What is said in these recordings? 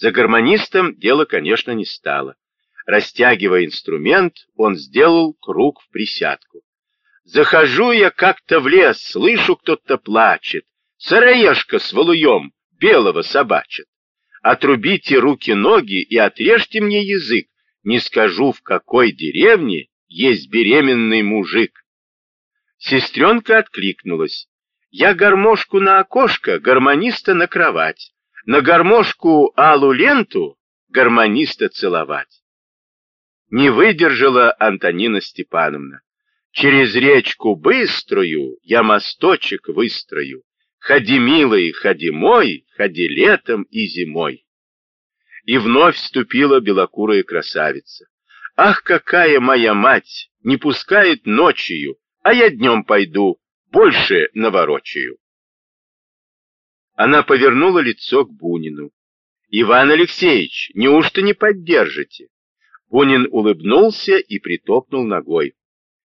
За гармонистом дело, конечно, не стало. Растягивая инструмент, он сделал круг в присядку. Захожу я как-то в лес, слышу, кто-то плачет. Сыроежка с валуем белого собачит. Отрубите руки-ноги и отрежьте мне язык. Не скажу, в какой деревне есть беременный мужик. Сестренка откликнулась. Я гармошку на окошко, гармониста на кровать. На гармошку алу ленту гармониста целовать. Не выдержала Антонина Степановна. Через речку быструю я мосточек выстрою. Ходи, милый, ходи мой, ходи летом и зимой. И вновь вступила белокурая красавица. Ах, какая моя мать, не пускает ночью, а я днем пойду, больше наворочаю. Она повернула лицо к Бунину. «Иван Алексеевич, неужто не поддержите?» Бунин улыбнулся и притопнул ногой.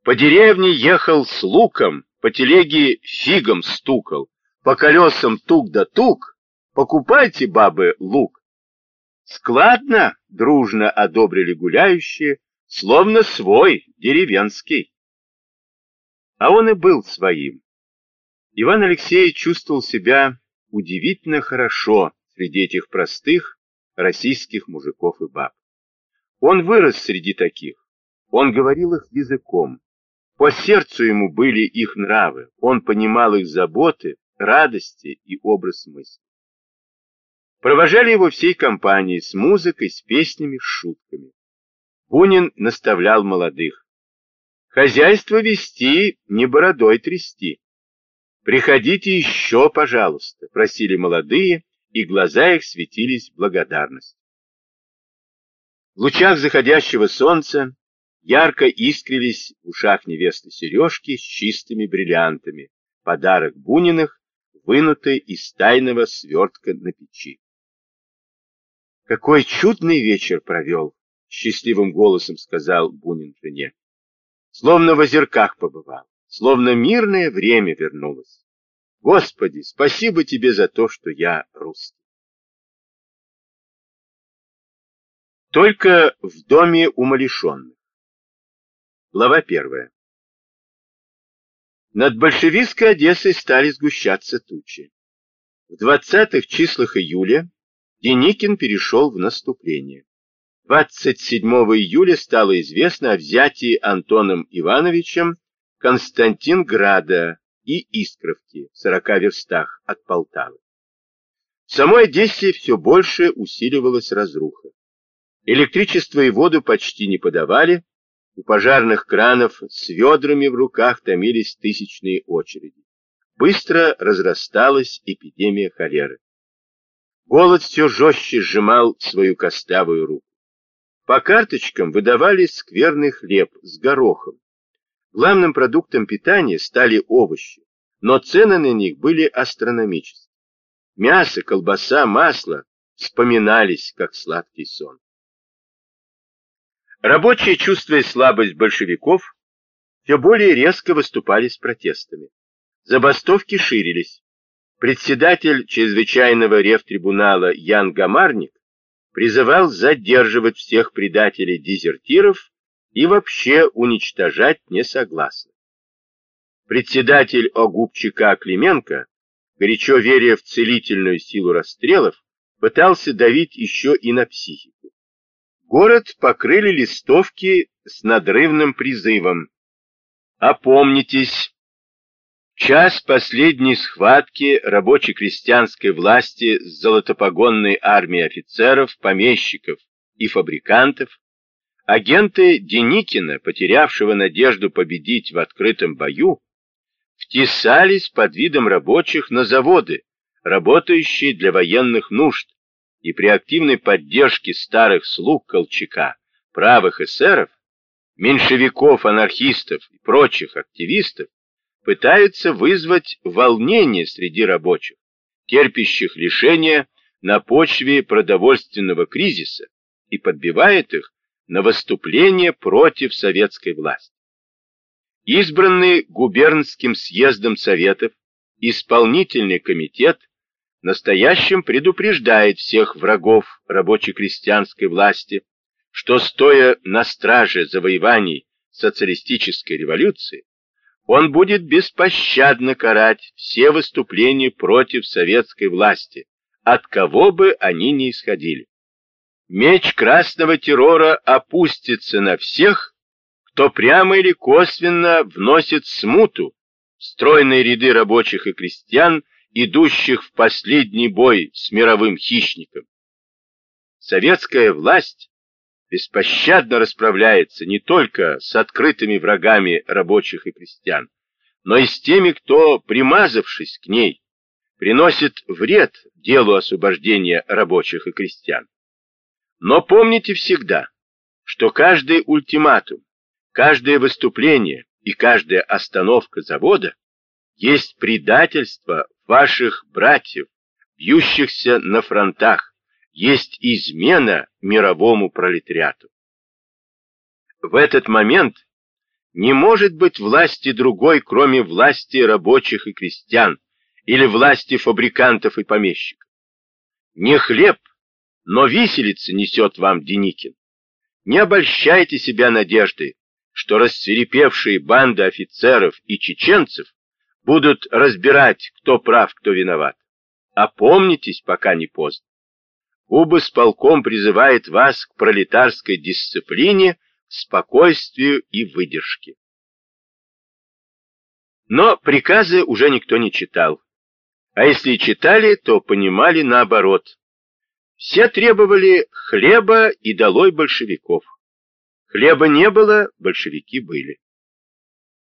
По деревне ехал с луком, по телеге фигом стукал, по колесам тук да тук. Покупайте, бабы, лук. Складно, дружно одобрили гуляющие, словно свой, деревенский. А он и был своим. Иван Алексеевич чувствовал себя удивительно хорошо среди этих простых российских мужиков и баб. Он вырос среди таких, он говорил их языком, по сердцу ему были их нравы, он понимал их заботы, радости и образ мысли. Провожали его всей компанией с музыкой, с песнями, с шутками. Бунин наставлял молодых. Хозяйство вести, не бородой трясти. Приходите еще, пожалуйста, просили молодые, и глаза их светились благодарностью. В лучах заходящего солнца ярко искрились в ушах невесты сережки с чистыми бриллиантами, подарок Буниных, вынутый из тайного свертка на печи. «Какой чудный вечер провел!» — счастливым голосом сказал Бунин жене. «Словно в озерках побывал, словно мирное время вернулось. Господи, спасибо тебе за то, что я русский!» Только в доме умалишенных. Глава первая. Над большевистской Одессой стали сгущаться тучи. В двадцатых числах июля Деникин перешел в наступление. 27 июля стало известно о взятии Антоном Ивановичем Константинграда и Искровки в 40 верстах от Полтавы. В самой Одессе все больше усиливалась разруха. Электричество и воду почти не подавали, у пожарных кранов с ведрами в руках томились тысячные очереди. Быстро разрасталась эпидемия холеры. Голод все жестче сжимал свою костлявую руку. По карточкам выдавали скверный хлеб с горохом. Главным продуктом питания стали овощи, но цены на них были астрономические. Мясо, колбаса, масло вспоминались, как сладкий сон. Рабочие, чувствуя слабость большевиков, все более резко выступали с протестами. Забастовки ширились. Председатель чрезвычайного рефтрибунала Ян Гамарник призывал задерживать всех предателей-дезертиров и вообще уничтожать несогласных. Председатель ОГУП ЧК Клименко, горячо веря в целительную силу расстрелов, пытался давить еще и на психику. Город покрыли листовки с надрывным призывом. Опомнитесь! Час последней схватки рабоче-крестьянской власти с золотопогонной армией офицеров, помещиков и фабрикантов, агенты Деникина, потерявшего надежду победить в открытом бою, втесались под видом рабочих на заводы, работающие для военных нужд, и при активной поддержке старых слуг Колчака, правых эсеров, меньшевиков, анархистов и прочих активистов, пытаются вызвать волнение среди рабочих, терпящих лишения на почве продовольственного кризиса и подбивает их на выступление против советской власти. Избранный губернским съездом Советов исполнительный комитет настоящим предупреждает всех врагов рабоче-крестьянской власти, что, стоя на страже завоеваний социалистической революции, он будет беспощадно карать все выступления против советской власти, от кого бы они ни исходили. Меч красного террора опустится на всех, кто прямо или косвенно вносит смуту в стройные ряды рабочих и крестьян, идущих в последний бой с мировым хищником. Советская власть беспощадно расправляется не только с открытыми врагами рабочих и крестьян, но и с теми, кто, примазавшись к ней, приносит вред делу освобождения рабочих и крестьян. Но помните всегда, что каждый ультиматум, каждое выступление и каждая остановка завода есть предательство ваших братьев, бьющихся на фронтах, есть измена мировому пролетариату. В этот момент не может быть власти другой, кроме власти рабочих и крестьян, или власти фабрикантов и помещиков. Не хлеб, но виселица несет вам Деникин. Не обольщайте себя надеждой, что рассверепевшие банды офицеров и чеченцев будут разбирать, кто прав, кто виноват. Опомнитесь, пока не поздно. Куба с полком призывает вас к пролетарской дисциплине, спокойствию и выдержке. Но приказы уже никто не читал. А если читали, то понимали наоборот. Все требовали хлеба и долой большевиков. Хлеба не было, большевики были.